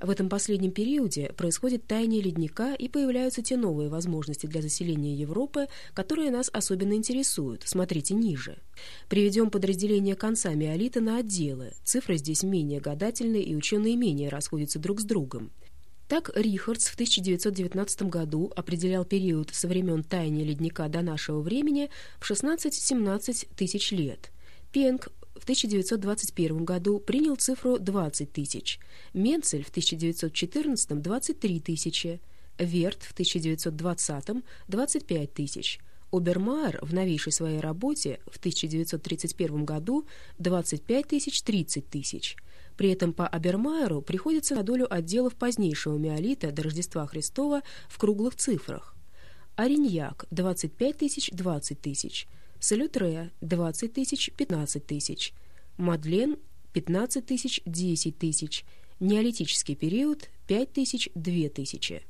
В этом последнем периоде происходит таяние ледника и появляются те новые возможности для заселения Европы, которые нас особенно интересуют. Смотрите ниже. Приведем подразделение конца миолита на отделы. Цифры здесь менее гадательные и ученые менее расходятся друг с другом. Так Рихардс в 1919 году определял период со времен таяния ледника до нашего времени в 16-17 тысяч лет. Пенк в 1921 году принял цифру 20 тысяч, Менцель в 1914 – 23 тысячи, Верт в 1920 – 25 тысяч, Обермайер в новейшей своей работе в 1931 году 25 тысяч 30 тысяч. При этом по Обермайеру приходится на долю отделов позднейшего миолита до Рождества Христова в круглых цифрах. Ориньяк – 25 тысяч 20 тысяч, Салютрея – 20 тысяч 15 тысяч, Мадлен – 15 тысяч 10 тысяч, Неолитический период – 5 тысяч 2 тысячи.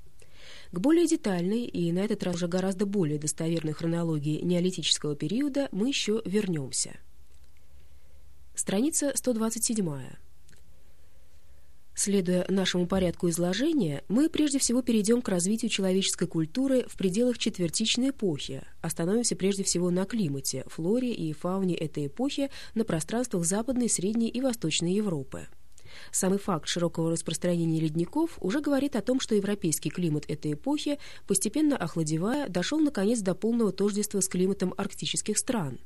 К более детальной и на этот раз уже гораздо более достоверной хронологии неолитического периода мы еще вернемся. Страница 127. Следуя нашему порядку изложения, мы прежде всего перейдем к развитию человеческой культуры в пределах четвертичной эпохи, остановимся прежде всего на климате, флоре и фауне этой эпохи на пространствах Западной, Средней и Восточной Европы. Самый факт широкого распространения ледников уже говорит о том, что европейский климат этой эпохи, постепенно охладевая, дошел наконец до полного тождества с климатом арктических стран.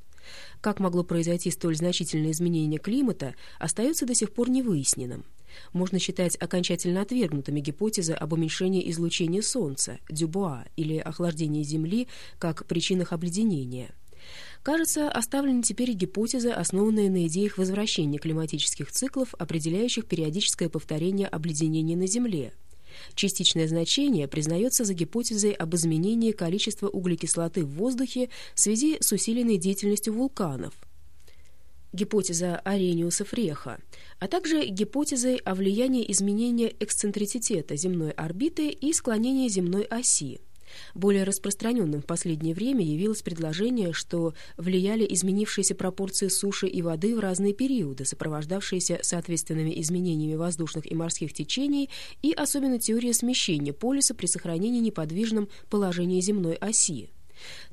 Как могло произойти столь значительное изменение климата, остается до сих пор невыясненным можно считать окончательно отвергнутыми гипотезы об уменьшении излучения Солнца, Дюбуа, или охлаждении Земли как причинах обледенения. Кажется, оставлены теперь гипотезы, основанные на идеях возвращения климатических циклов, определяющих периодическое повторение обледенения на Земле. Частичное значение признается за гипотезой об изменении количества углекислоты в воздухе в связи с усиленной деятельностью вулканов – гипотеза Арениуса Фреха, а также гипотезой о влиянии изменения эксцентрицитета земной орбиты и склонения земной оси. Более распространенным в последнее время явилось предложение, что влияли изменившиеся пропорции суши и воды в разные периоды, сопровождавшиеся соответственными изменениями воздушных и морских течений и особенно теория смещения полюса при сохранении неподвижном положения земной оси.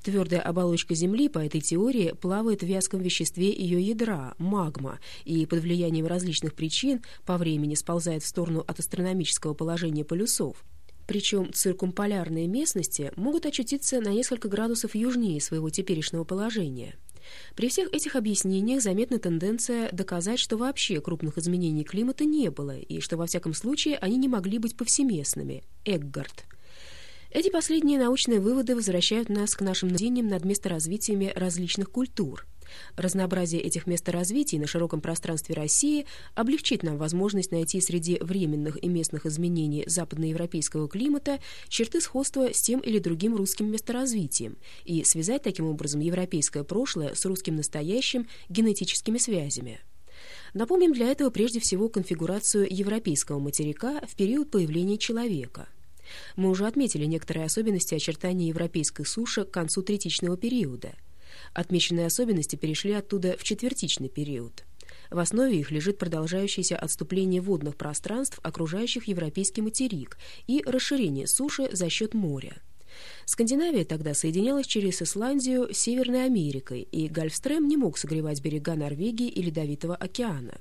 Твердая оболочка Земли по этой теории плавает в вязком веществе ее ядра, магма, и под влиянием различных причин по времени сползает в сторону от астрономического положения полюсов. Причем циркумполярные местности могут очутиться на несколько градусов южнее своего теперешнего положения. При всех этих объяснениях заметна тенденция доказать, что вообще крупных изменений климата не было, и что во всяком случае они не могли быть повсеместными. Эггард. Эти последние научные выводы возвращают нас к нашим наблюдениям над месторазвитиями различных культур. Разнообразие этих месторазвитий на широком пространстве России облегчит нам возможность найти среди временных и местных изменений западноевропейского климата черты сходства с тем или другим русским месторазвитием и связать таким образом европейское прошлое с русским настоящим генетическими связями. Напомним для этого прежде всего конфигурацию европейского материка в период появления человека – мы уже отметили некоторые особенности очертаний европейской суши к концу третичного периода. Отмеченные особенности перешли оттуда в четвертичный период. В основе их лежит продолжающееся отступление водных пространств, окружающих европейский материк, и расширение суши за счет моря. Скандинавия тогда соединялась через Исландию с Северной Америкой, и Гольфстрем не мог согревать берега Норвегии и Ледовитого океана.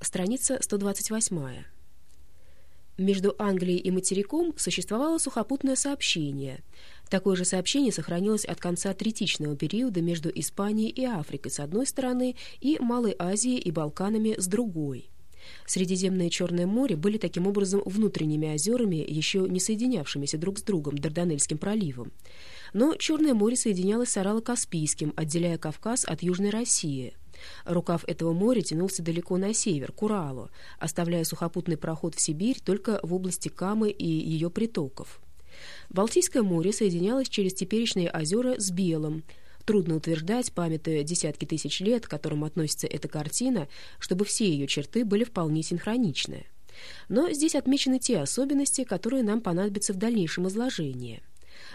Страница 128. Между Англией и материком существовало сухопутное сообщение. Такое же сообщение сохранилось от конца третичного периода между Испанией и Африкой с одной стороны и Малой Азией и Балканами с другой. Средиземное Черное море были таким образом внутренними озерами, еще не соединявшимися друг с другом Дарданельским проливом. Но Черное море соединялось с Арало-Каспийским, отделяя Кавказ от Южной России – Рукав этого моря тянулся далеко на север, к Уралу, оставляя сухопутный проход в Сибирь только в области Камы и ее притоков. Балтийское море соединялось через теперешние озера с Белым. Трудно утверждать, памятуя десятки тысяч лет, к которым относится эта картина, чтобы все ее черты были вполне синхроничны. Но здесь отмечены те особенности, которые нам понадобятся в дальнейшем изложении –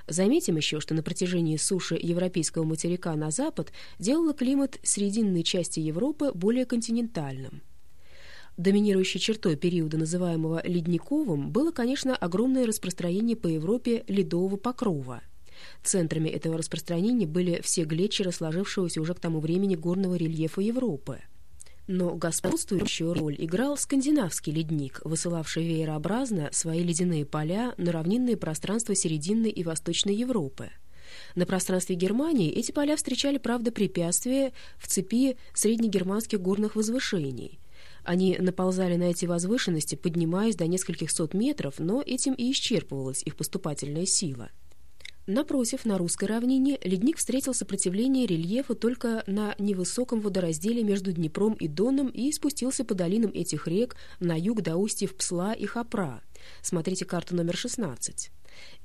Заметим еще, что на протяжении суши европейского материка на запад делало климат срединной части Европы более континентальным. Доминирующей чертой периода, называемого ледниковым, было, конечно, огромное распространение по Европе ледового покрова. Центрами этого распространения были все глетчеры, сложившегося уже к тому времени горного рельефа Европы. Но господствующую роль играл скандинавский ледник, высылавший веерообразно свои ледяные поля на равнинные пространства Серединной и Восточной Европы. На пространстве Германии эти поля встречали, правда, препятствия в цепи среднегерманских горных возвышений – они наползали на эти возвышенности, поднимаясь до нескольких сот метров, но этим и исчерпывалась их поступательная сила. Напротив, на русской равнине ледник встретил сопротивление рельефа только на невысоком водоразделе между Днепром и Доном и спустился по долинам этих рек на юг до устьев Псла и Хапра. Смотрите карту номер 16.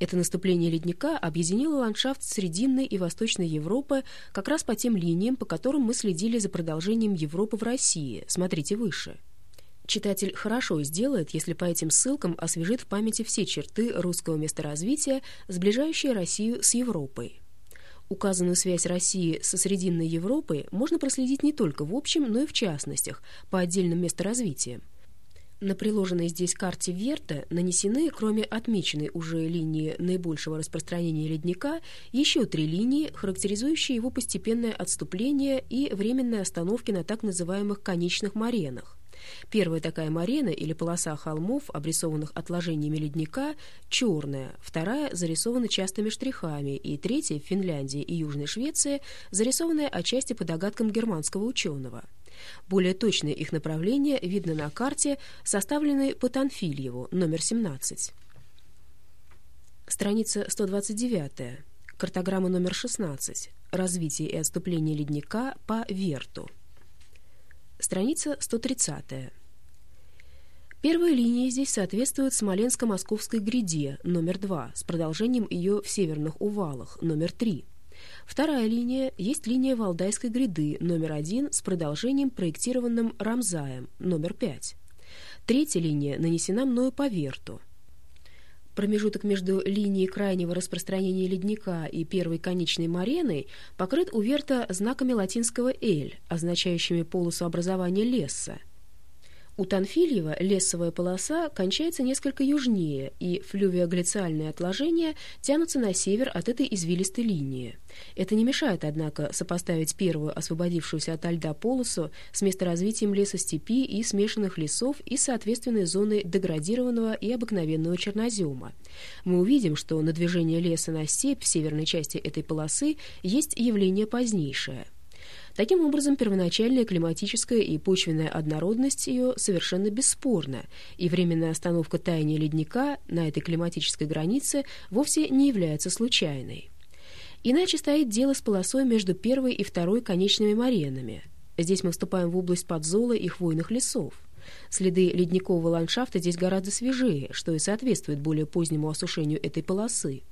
Это наступление ледника объединило ландшафт Срединной и Восточной Европы как раз по тем линиям, по которым мы следили за продолжением Европы в России. Смотрите выше. Читатель хорошо сделает, если по этим ссылкам освежит в памяти все черты русского месторазвития, сближающие Россию с Европой. Указанную связь России со Срединной Европой можно проследить не только в общем, но и в частностях, по отдельным месторазвитиям. На приложенной здесь карте Верта нанесены, кроме отмеченной уже линии наибольшего распространения ледника, еще три линии, характеризующие его постепенное отступление и временные остановки на так называемых конечных маренах. Первая такая марена или полоса холмов, обрисованных отложениями ледника, черная, вторая зарисована частыми штрихами, и третья в Финляндии и Южной Швеции зарисованная отчасти по догадкам германского ученого. Более точное их направление видно на карте, составленной по Танфильеву, номер 17. Страница 129. Картограмма номер 16. Развитие и отступление ледника по Верту. Страница 130. Первая линия здесь соответствует Смоленско-Московской гряде, номер 2, с продолжением ее в северных увалах, номер 3. Вторая линия есть линия Валдайской гряды номер один с продолжением, проектированным Рамзаем номер пять. Третья линия нанесена мною по верту. Промежуток между линией крайнего распространения ледника и первой конечной мареной покрыт у верта знаками латинского «эль», означающими полосу образования леса – у Танфильева лесовая полоса кончается несколько южнее, и флювиоглициальные отложения тянутся на север от этой извилистой линии. Это не мешает, однако, сопоставить первую освободившуюся от льда полосу с месторазвитием лесостепи и смешанных лесов и соответственной зоны деградированного и обыкновенного чернозема. Мы увидим, что на движение леса на степь в северной части этой полосы есть явление позднейшее – Таким образом, первоначальная климатическая и почвенная однородность ее совершенно бесспорна, и временная остановка таяния ледника на этой климатической границе вовсе не является случайной. Иначе стоит дело с полосой между первой и второй конечными маренами. Здесь мы вступаем в область подзола и хвойных лесов. Следы ледникового ландшафта здесь гораздо свежее, что и соответствует более позднему осушению этой полосы.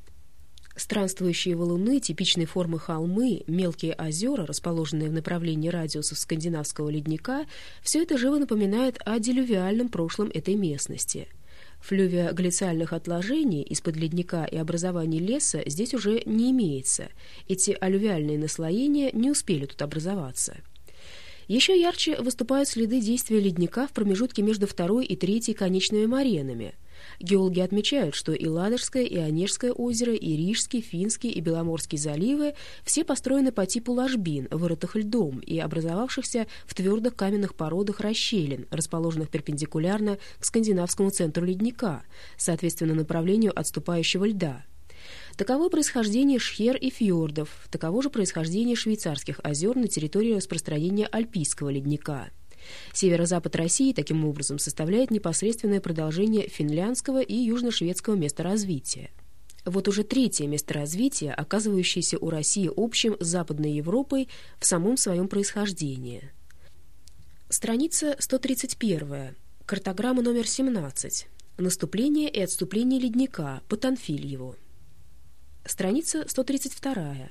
Странствующие валуны, типичной формы холмы, мелкие озера, расположенные в направлении радиусов скандинавского ледника, все это живо напоминает о делювиальном прошлом этой местности. Флювиоглициальных отложений из-под ледника и образований леса здесь уже не имеется. Эти алювиальные наслоения не успели тут образоваться. Еще ярче выступают следы действия ледника в промежутке между второй и третьей конечными маренами – Геологи отмечают, что и Ладожское, и Онежское озеро, и Рижский, Финский и Беломорский заливы все построены по типу ложбин, вырытых льдом и образовавшихся в твердых каменных породах расщелин, расположенных перпендикулярно к скандинавскому центру ледника, соответственно направлению отступающего льда. Таково происхождение шхер и фьордов, таково же происхождение швейцарских озер на территории распространения альпийского ледника – Северо-запад России, таким образом, составляет непосредственное продолжение финляндского и южно-шведского места развития. Вот уже третье место развития, оказывающееся у России общим с Западной Европой в самом своем происхождении. Страница 131. Картограмма номер 17. Наступление и отступление ледника по Танфильеву. Страница 132.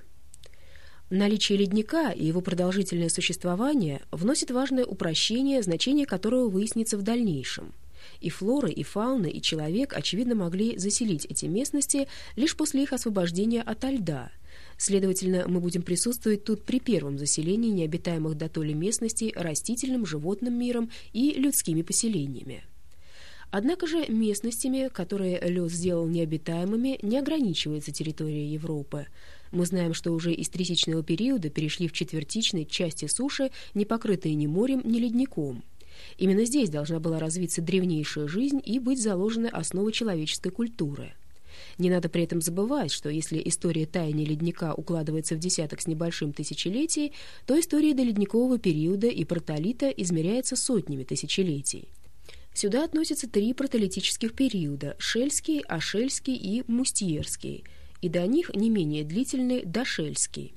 Наличие ледника и его продолжительное существование вносит важное упрощение, значение которого выяснится в дальнейшем. И флора, и фауна, и человек, очевидно, могли заселить эти местности лишь после их освобождения от льда. Следовательно, мы будем присутствовать тут при первом заселении необитаемых до толи местностей растительным, животным миром и людскими поселениями. Однако же местностями, которые лед сделал необитаемыми, не ограничивается территория Европы. Мы знаем, что уже из третичного периода перешли в четвертичной части суши, не покрытые ни морем, ни ледником. Именно здесь должна была развиться древнейшая жизнь и быть заложена основа человеческой культуры. Не надо при этом забывать, что если история таяния ледника укладывается в десяток с небольшим тысячелетий, то история доледникового периода и протолита измеряется сотнями тысячелетий. Сюда относятся три протолитических периода – Шельский, Ашельский и Мустьерский, и до них не менее длительный Дошельский.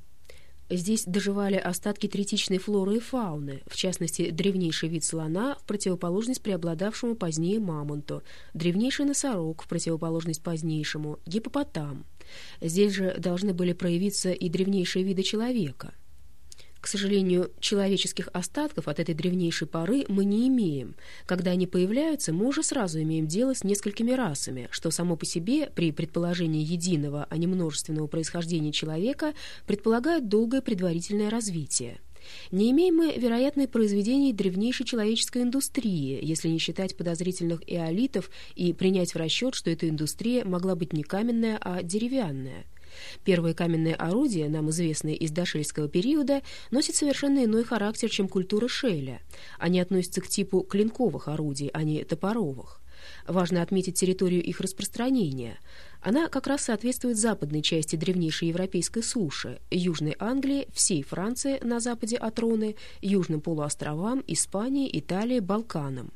Здесь доживали остатки третичной флоры и фауны, в частности, древнейший вид слона в противоположность преобладавшему позднее мамонту, древнейший носорог в противоположность позднейшему, гипопотам. Здесь же должны были проявиться и древнейшие виды человека – к сожалению, человеческих остатков от этой древнейшей поры мы не имеем. Когда они появляются, мы уже сразу имеем дело с несколькими расами, что само по себе, при предположении единого, а не множественного происхождения человека, предполагает долгое предварительное развитие. Не имеем мы, вероятно, произведений древнейшей человеческой индустрии, если не считать подозрительных эолитов и принять в расчет, что эта индустрия могла быть не каменная, а деревянная. Первые каменные орудия, нам известные из дошельского периода, носят совершенно иной характер, чем культура Шеля. Они относятся к типу клинковых орудий, а не топоровых. Важно отметить территорию их распространения. Она как раз соответствует западной части древнейшей европейской суши, Южной Англии, всей Франции на западе от Роны, Южным полуостровам, Испании, Италии, Балканам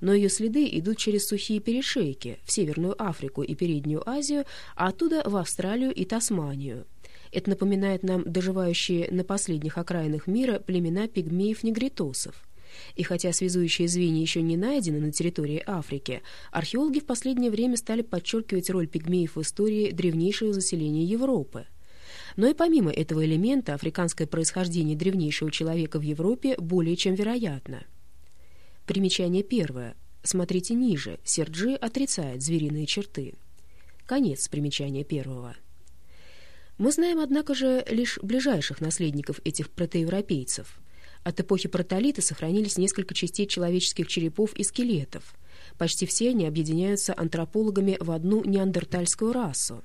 но ее следы идут через сухие перешейки в Северную Африку и Переднюю Азию, а оттуда в Австралию и Тасманию. Это напоминает нам доживающие на последних окраинах мира племена пигмеев-негритосов. И хотя связующие звенья еще не найдены на территории Африки, археологи в последнее время стали подчеркивать роль пигмеев в истории древнейшего заселения Европы. Но и помимо этого элемента африканское происхождение древнейшего человека в Европе более чем вероятно – Примечание первое. Смотрите ниже. Серджи отрицает звериные черты. Конец примечания первого. Мы знаем, однако же, лишь ближайших наследников этих протоевропейцев. От эпохи протолита сохранились несколько частей человеческих черепов и скелетов. Почти все они объединяются антропологами в одну неандертальскую расу.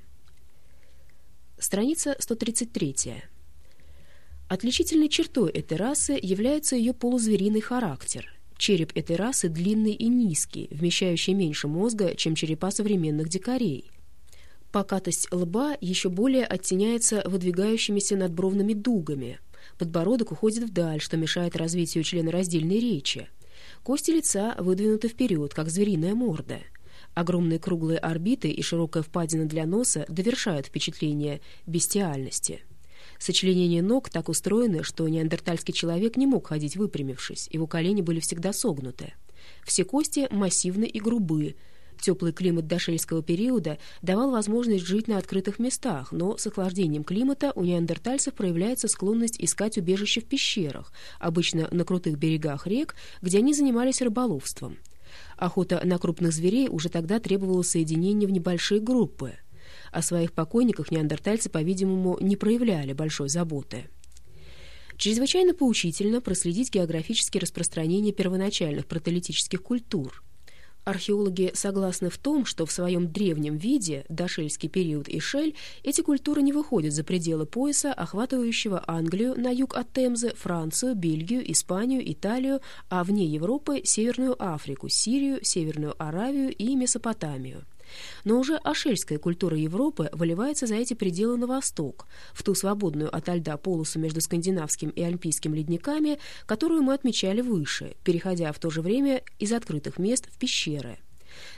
Страница 133. Отличительной чертой этой расы является ее полузвериный характер – Череп этой расы длинный и низкий, вмещающий меньше мозга, чем черепа современных дикарей. Покатость лба еще более оттеняется выдвигающимися надбровными дугами. Подбородок уходит вдаль, что мешает развитию членораздельной речи. Кости лица выдвинуты вперед, как звериная морда. Огромные круглые орбиты и широкая впадина для носа довершают впечатление бестиальности. Сочленения ног так устроены, что неандертальский человек не мог ходить выпрямившись, его колени были всегда согнуты. Все кости массивны и грубые. Теплый климат дошельского периода давал возможность жить на открытых местах, но с охлаждением климата у неандертальцев проявляется склонность искать убежище в пещерах, обычно на крутых берегах рек, где они занимались рыболовством. Охота на крупных зверей уже тогда требовала соединения в небольшие группы – о своих покойниках неандертальцы, по-видимому, не проявляли большой заботы. Чрезвычайно поучительно проследить географические распространения первоначальных протолитических культур. Археологи согласны в том, что в своем древнем виде, дошельский период и шель, эти культуры не выходят за пределы пояса, охватывающего Англию на юг от Темзы, Францию, Бельгию, Испанию, Италию, а вне Европы – Северную Африку, Сирию, Северную Аравию и Месопотамию. Но уже ашельская культура Европы выливается за эти пределы на восток, в ту свободную от льда полосу между скандинавским и альпийским ледниками, которую мы отмечали выше, переходя в то же время из открытых мест в пещеры.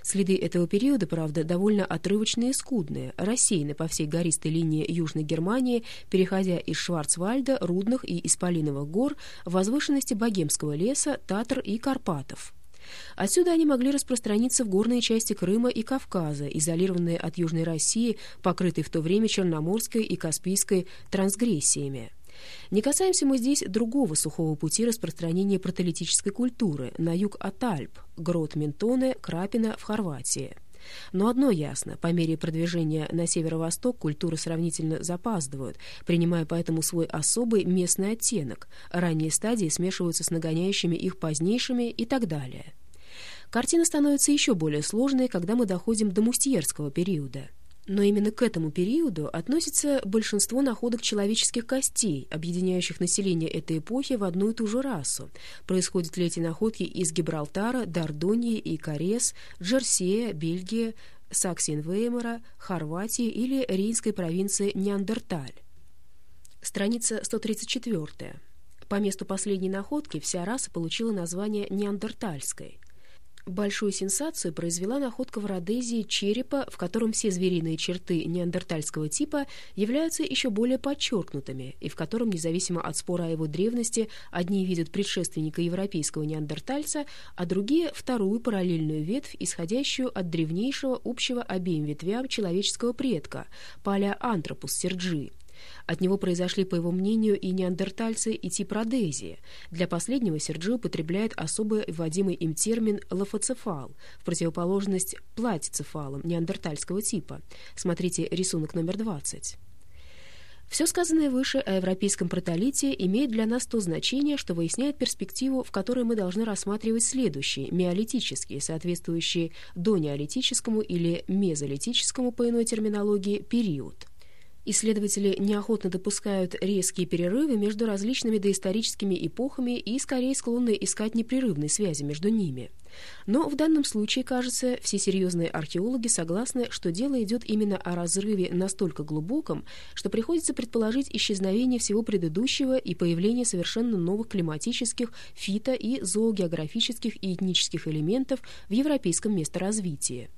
Следы этого периода, правда, довольно отрывочные и скудные, рассеяны по всей гористой линии Южной Германии, переходя из Шварцвальда, Рудных и Исполиновых гор в возвышенности Богемского леса, Татар и Карпатов. Отсюда они могли распространиться в горные части Крыма и Кавказа, изолированные от Южной России, покрытые в то время Черноморской и Каспийской трансгрессиями. Не касаемся мы здесь другого сухого пути распространения протолитической культуры на юг от Альп, грот Ментоне, Крапина в Хорватии. Но одно ясно, по мере продвижения на северо-восток культуры сравнительно запаздывают, принимая поэтому свой особый местный оттенок, ранние стадии смешиваются с нагоняющими их позднейшими и так далее. Картина становится еще более сложной, когда мы доходим до мустьерского периода. Но именно к этому периоду относится большинство находок человеческих костей, объединяющих население этой эпохи в одну и ту же расу. Происходят ли эти находки из Гибралтара, Дордонии и Корес, Джерсея, Бельгии, Саксен-Веймара, Хорватии или Рейнской провинции Неандерталь. Страница 134. По месту последней находки вся раса получила название неандертальской. Большую сенсацию произвела находка в Родезии черепа, в котором все звериные черты неандертальского типа являются еще более подчеркнутыми, и в котором, независимо от спора о его древности, одни видят предшественника европейского неандертальца, а другие — вторую параллельную ветвь, исходящую от древнейшего общего обеим ветвям человеческого предка — палеоантропус серджи. От него произошли, по его мнению, и неандертальцы, и тип Родезии. Для последнего Серджи употребляет особый вводимый им термин «лофоцефал» в противоположность платицефалам неандертальского типа. Смотрите рисунок номер 20. Все сказанное выше о европейском протолите имеет для нас то значение, что выясняет перспективу, в которой мы должны рассматривать следующие, миолитические, соответствующие донеолитическому или мезолитическому по иной терминологии, период. Исследователи неохотно допускают резкие перерывы между различными доисторическими эпохами и скорее склонны искать непрерывные связи между ними. Но в данном случае, кажется, все серьезные археологи согласны, что дело идет именно о разрыве настолько глубоком, что приходится предположить исчезновение всего предыдущего и появление совершенно новых климатических, фито- и зоогеографических и этнических элементов в европейском месторазвитии.